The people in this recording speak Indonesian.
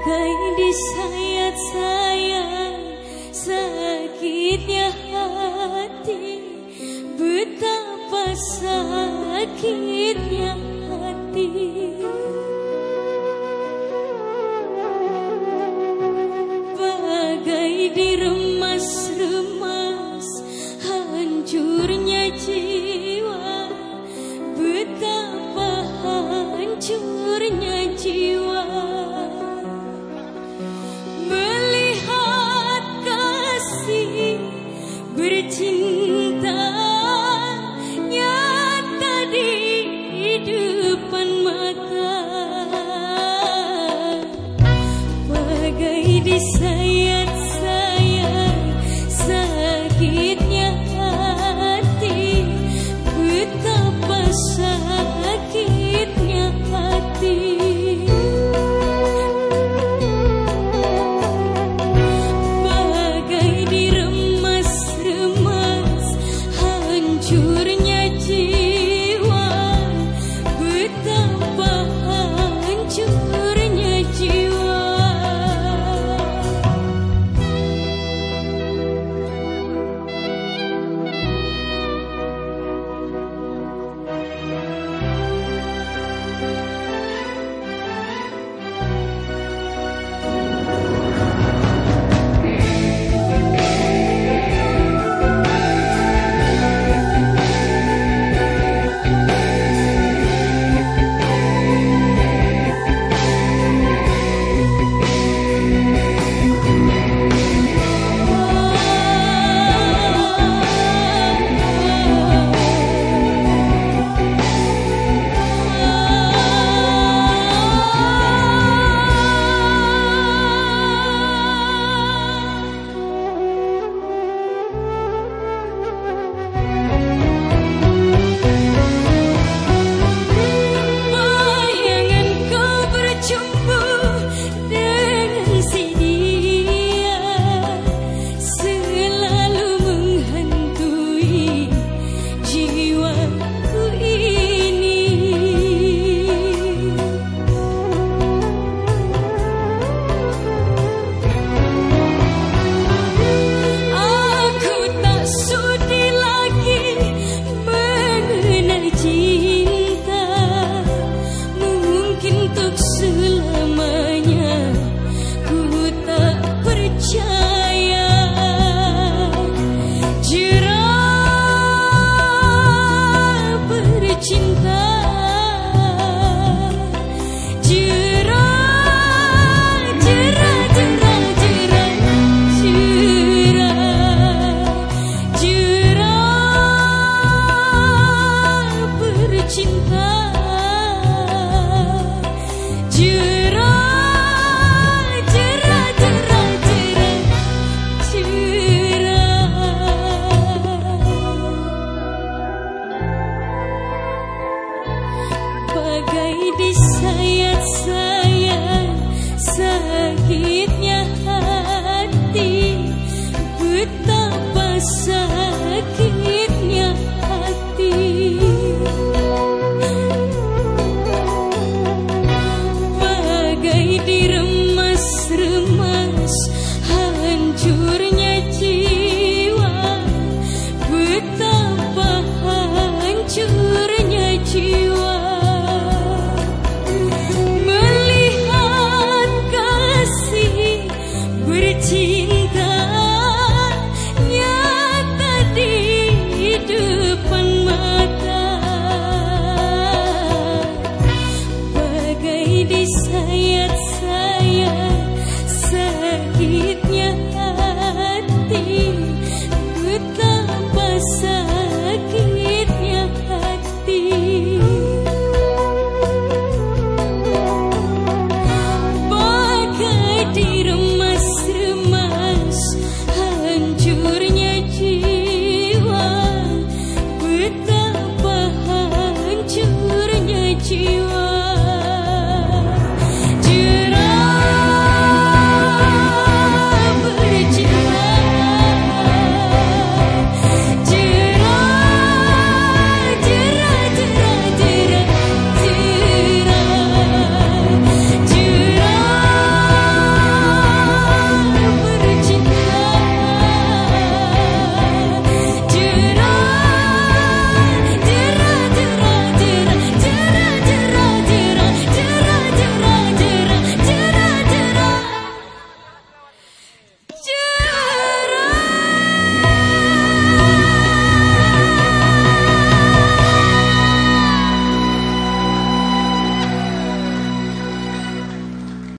Bagai disayat-sayat sakitnya hati. Betapa sakitnya hati should sayet sen